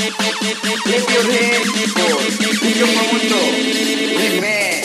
Limpio Remix por Silvio Famundo Remix